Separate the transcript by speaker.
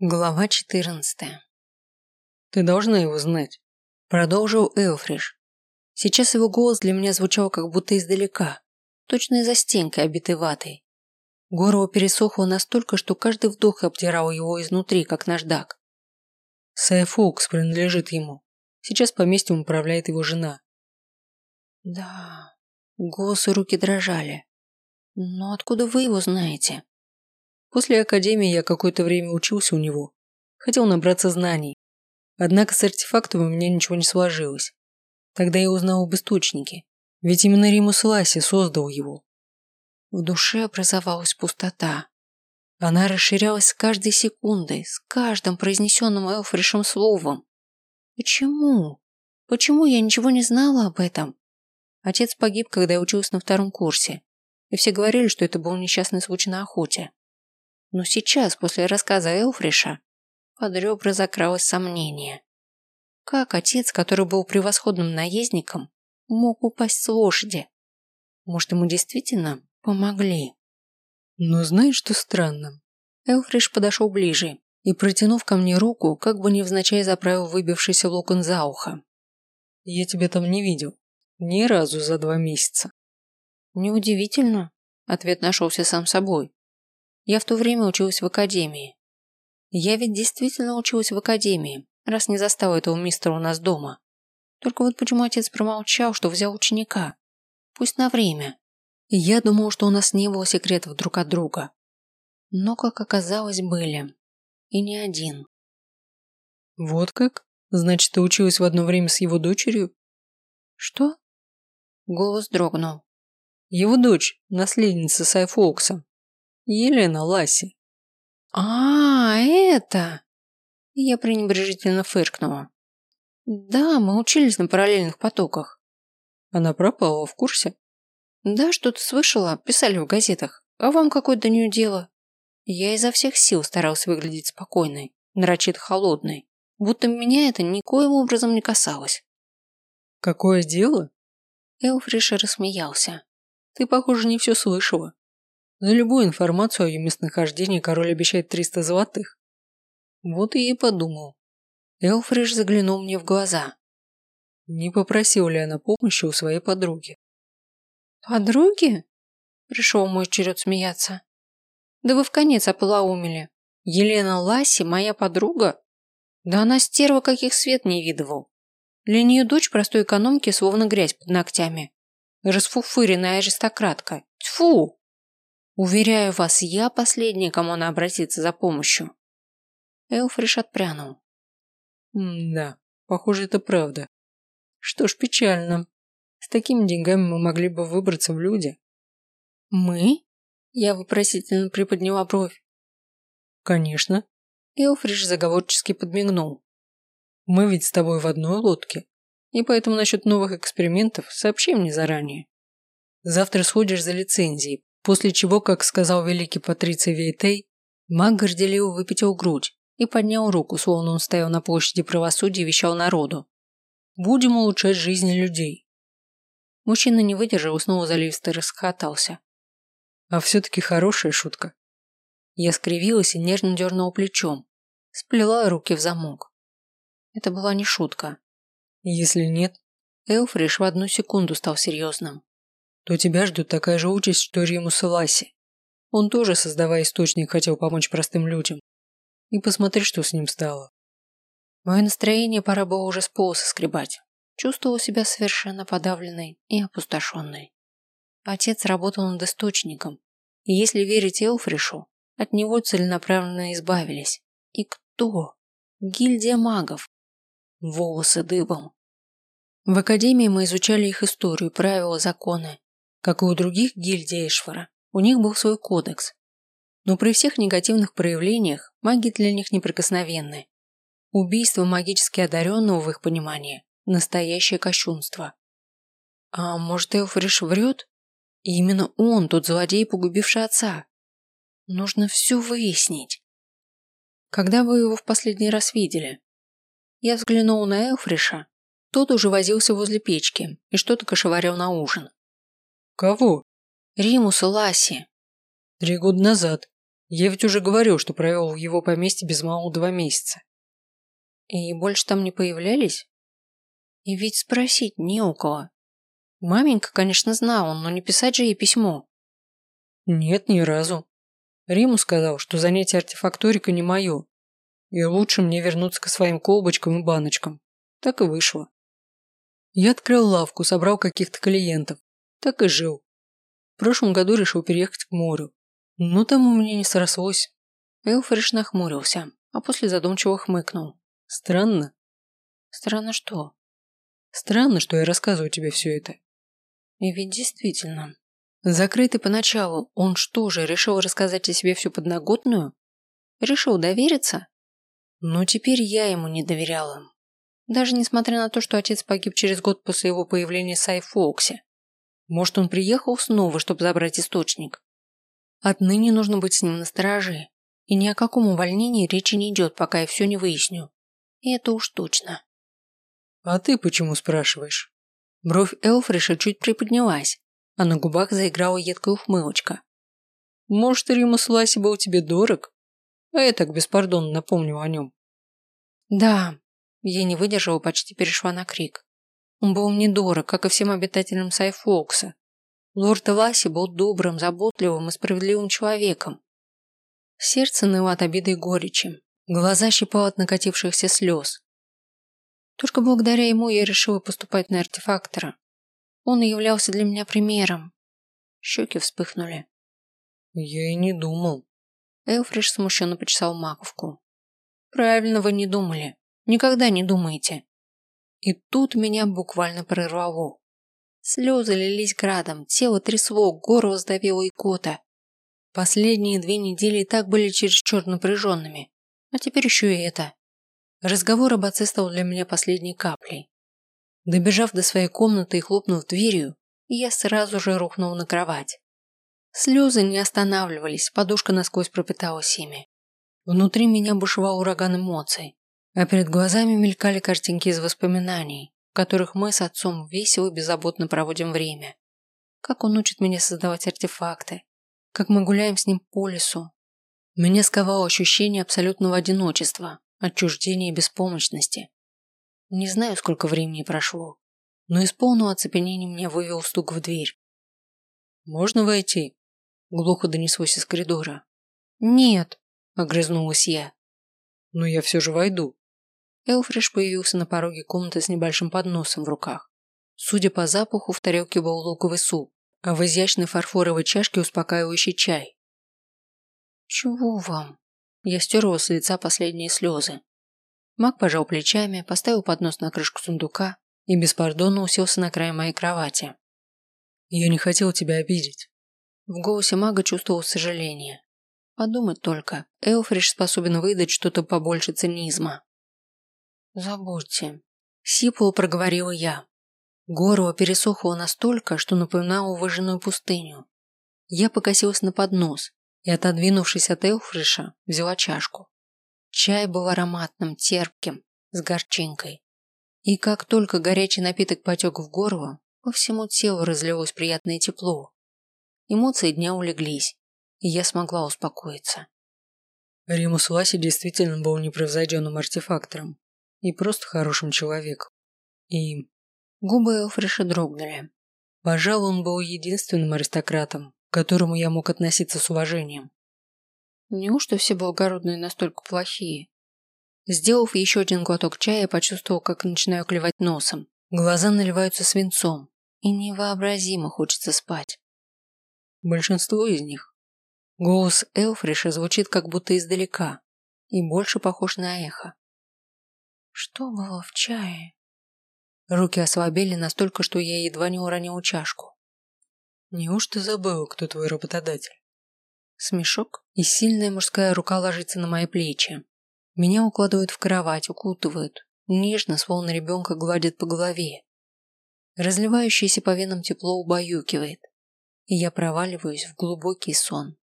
Speaker 1: Глава 14. Ты должна его знать, продолжил Элфриш. Сейчас его голос для меня звучал как будто издалека, точно из-за стенки, обитой ватой. Горло пересохло настолько, что каждый вдох обтирал его изнутри, как наждак. Сайфокс принадлежит ему. Сейчас поместьем управляет его жена. Да, голос и руки дрожали. Но откуда вы его знаете? После академии я какое-то время учился у него. Хотел набраться знаний. Однако с артефактами у меня ничего не сложилось. Тогда я узнал об источнике. Ведь именно Римус Ласи создал его. В душе образовалась пустота. Она расширялась с каждой секундой, с каждым произнесенным Элфришем словом. Почему? Почему я ничего не знала об этом? Отец погиб, когда я училась на втором курсе. И все говорили, что это был несчастный случай на охоте. Но сейчас, после рассказа Элфриша, под ребра закралось сомнение. Как отец, который был превосходным наездником, мог упасть с лошади? Может, ему действительно помогли? Но знаешь, что странно? Элфриш подошел ближе и, протянув ко мне руку, как бы невзначай заправил выбившийся локон за ухо. Я тебя там не видел. Ни разу за два месяца. Неудивительно. Ответ нашелся сам собой. Я в то время училась в академии. Я ведь действительно училась в академии, раз не застала этого мистера у нас дома. Только вот почему отец промолчал, что взял ученика? Пусть на время. Я думал, что у нас не было секретов друг от друга. Но, как оказалось, были. И не один. Вот как? Значит, ты училась в одно время с его дочерью? Что? Голос дрогнул. Его дочь, наследница Сайфокса, Елена Ласи. А, это. Я пренебрежительно фыркнула. Да, мы учились на параллельных потоках. Она пропала в курсе? Да, что-то слышала, писали в газетах. А вам какое до нее дело? Я изо всех сил старался выглядеть спокойной, нарочито холодной, будто меня это никоим образом не касалось. Какое дело? Элфриш рассмеялся. Ты, похоже, не все слышала. За любую информацию о ее местонахождении король обещает 300 золотых. Вот и подумал. Элфриш заглянул мне в глаза. Не попросил ли она помощи у своей подруги? Подруги? Пришел мой черед смеяться. Да вы в конец оплаумели. Елена Ласи моя подруга? Да она стерва, каких свет не видывал. Для нее дочь простой экономки словно грязь под ногтями. Расфуфыренная аристократка. Тьфу! Уверяю вас, я последний, кому она обратится за помощью. Элфриш отпрянул. да, похоже, это правда. Что ж, печально. С такими деньгами мы могли бы выбраться в люди. Мы? Я вопросительно приподняла бровь. Конечно. Элфриш заговорчески подмигнул. Мы ведь с тобой в одной лодке, и поэтому насчет новых экспериментов сообщи мне заранее. Завтра сходишь за лицензией, После чего, как сказал великий Патриций Вейтей, маг горделиво выпятил грудь и поднял руку, словно он стоял на площади правосудия и вещал народу. «Будем улучшать жизни людей». Мужчина не выдержал и снова заливисто расхохотался. А все-таки хорошая шутка. Я скривилась и нежно дернула плечом, сплела руки в замок. Это была не шутка. Если нет, Элфриш в одну секунду стал серьезным то тебя ждет такая же участь, что Риму Саласи. Он тоже, создавая источник, хотел помочь простым людям. И посмотри, что с ним стало. Мое настроение пора было уже с пола соскребать. Чувствовала себя совершенно подавленной и опустошенной. Отец работал над источником, и если верить Элфришу, от него целенаправленно избавились. И кто? Гильдия магов. Волосы дыбом. В академии мы изучали их историю, правила, законы. Как и у других гильдий Эшфора, у них был свой кодекс. Но при всех негативных проявлениях маги для них неприкосновенны. Убийство магически одаренного в их понимании – настоящее кощунство. А может, Элфриш врет? И именно он тот злодей, погубивший отца. Нужно все выяснить. Когда вы его в последний раз видели? Я взглянул на Элфриша. Тот уже возился возле печки и что-то кошеварил на ужин. Кого? Римуса Ласи. Три года назад.
Speaker 2: Я ведь уже говорил, что провел в его поместье без малого два месяца.
Speaker 1: И больше там не появлялись? И ведь спросить не у кого. Маменька, конечно, знала, но не писать же ей письмо.
Speaker 2: Нет, ни разу. Риму сказал, что занятие артефакторикой не мое, и лучше мне вернуться к своим колбочкам и баночкам. Так и вышло. Я открыл лавку, собрал каких-то клиентов. Так и жил. В прошлом году решил переехать к морю. Но там у меня не срослось.
Speaker 1: Элфриш нахмурился, а после задумчиво хмыкнул.
Speaker 2: Странно.
Speaker 1: Странно что?
Speaker 2: Странно, что я рассказываю тебе все это.
Speaker 1: И ведь действительно. Закрытый поначалу, он что же, решил рассказать о себе всю подноготную? Решил довериться? Но теперь я ему не доверяла. Даже несмотря на то, что отец погиб через год после его появления в Сайфоксе. Может, он приехал снова, чтобы забрать источник. Отныне нужно быть с ним настороже. И ни о каком увольнении речи не идет, пока я все не выясню. И это уж точно.
Speaker 2: А ты почему спрашиваешь?
Speaker 1: Бровь Элфриша чуть приподнялась, а на губах заиграла едкая ухмылочка.
Speaker 2: Может, Римус Ласи был тебе дорог? А я так беспардонно напомнил о нем.
Speaker 1: Да, я не выдержала, почти перешла на крик. Он был мне дорог, как и всем обитателям Сайфокса. Лорд Ласи был добрым, заботливым и справедливым человеком. Сердце ныло от обиды и горечи. Глаза щипало от накатившихся слез. Только благодаря ему я решила поступать на артефактора. Он являлся для меня примером. Щеки вспыхнули.
Speaker 2: Я и не думал.
Speaker 1: Элфриш смущенно почесал маковку. Правильно вы не думали. Никогда не думаете. И тут меня буквально прорвало. Слезы лились градом, тело трясло, горло сдавило икота. Последние две недели и так были чересчур напряженными. А теперь еще и это. Разговор об отце стал для меня последней каплей. Добежав до своей комнаты и хлопнув дверью, я сразу же рухнул на кровать. Слезы не останавливались, подушка насквозь пропиталась ими. Внутри меня бушевал ураган эмоций, а перед глазами мелькали картинки из воспоминаний, в которых мы с отцом весело и беззаботно проводим время. Как он учит меня создавать артефакты, как мы гуляем с ним по лесу. Меня сковало ощущение абсолютного одиночества, отчуждения и беспомощности. Не знаю, сколько времени прошло, но из полного оцепенения меня вывел стук в дверь.
Speaker 2: «Можно войти?» – глухо донеслось из коридора.
Speaker 1: «Нет», – огрызнулась я.
Speaker 2: «Но я все же войду».
Speaker 1: Элфриш появился на пороге комнаты с небольшим подносом в руках. Судя по запаху, в тарелке был луковый суп, а в изящной фарфоровой чашке успокаивающий чай. «Чего вам?» Я стерла с лица последние слезы. Мак пожал плечами, поставил поднос на крышку сундука и беспардонно уселся на край моей кровати.
Speaker 2: «Я не хотел тебя обидеть».
Speaker 1: В голосе мага чувствовал сожаление. Подумать только, Элфриш способен выдать что-то побольше цинизма. «Забудьте», – сипло проговорила я. Горло пересохло настолько, что напоминало выжженную пустыню. Я покосилась на поднос, и, отодвинувшись от Элфриша, взяла чашку. Чай был ароматным, терпким, с горчинкой. И как только горячий напиток потек в горло, по всему телу разлилось приятное тепло. Эмоции дня улеглись, и я смогла успокоиться.
Speaker 2: Римус Ласи действительно был непревзойденным артефактором и просто хорошим человеком. И
Speaker 1: губы Элфриша дрогнули.
Speaker 2: Пожалуй, он был единственным аристократом, к которому я мог относиться с уважением.
Speaker 1: Неужто все благородные настолько плохие? Сделав еще один глоток чая, почувствовал, как начинаю клевать носом. Глаза наливаются свинцом, и невообразимо хочется спать.
Speaker 2: Большинство из них.
Speaker 1: Голос Элфриша звучит как будто издалека и больше похож на эхо. Что было в чае? Руки ослабели настолько, что я едва не уронил чашку.
Speaker 2: Неужто забыл, кто твой работодатель?
Speaker 1: Смешок, и сильная мужская рука ложится на мои плечи. Меня укладывают в кровать, укутывают, нежно, словно ребенка гладят по голове. Разливающееся по венам тепло убаюкивает, и я проваливаюсь в глубокий сон.